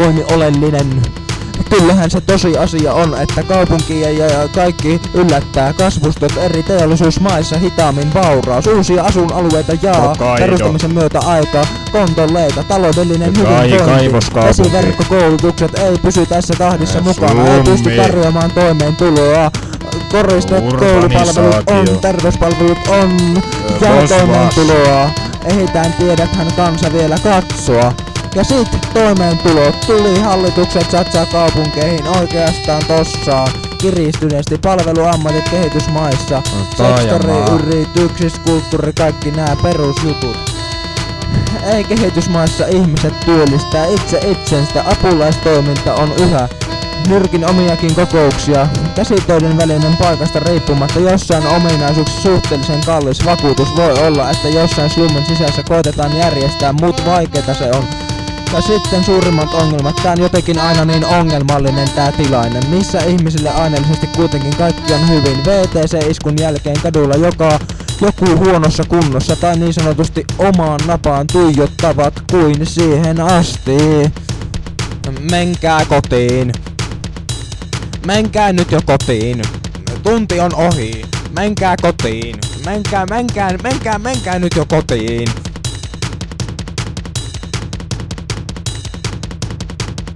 hyvinvoinnin oleellinen. Kyllähän se tosi asia on, että kaupunki ja, kaikki yllättää kasvustot eri teollisuusmaissa hitaammin vauraus. Uusia asuinalueita jaa Hokkaido. perustamisen myötä aika kontoleita, taloudellinen hyvinvointi. Vesiverkkokoulutukset ei pysy tässä tahdissa Ja mukana, ei pysty tarjoamaan toimeentuloa. Koristot, koulupalvelut on, terveyspalvelut on, ja toimeentuloa. Ehitään tiedäthän kansa vielä katsoa. Ja sit toimeentulo tuli hallitukset satsaa kaupunkeihin oikeastaan tossaan. Kiristyneesti palveluammatit kehitysmaissa. Sektori, taajamaa. yrityksissä, kulttuuri, kaikki nämä perusjutut. Ei kehitysmaissa ihmiset työllistää itse itsensä, apulaistoiminta on yhä nyrkin omiakin kokouksia. Käsitöiden välinen paikasta riippumatta jossain ominaisuuksissa suhteellisen kallis vakuutus voi olla, että jossain slummin sisässä koitetaan järjestää, mut vaikeeta se on. Ja sitten suurimmat ongelmat, tää on jotenkin aina niin ongelmallinen tää tilanne, missä ihmisille aineellisesti kuitenkin kaikki on hyvin. VTC-iskun jälkeen kadulla joka joku huonossa kunnossa tai niin sanotusti omaan napaan tuijottavat kuin siihen asti. Menkää kotiin. Menkää nyt jo kotiin. Tunti on ohi. Menkää kotiin. Menkää, menkää, menkää, menkää nyt jo kotiin.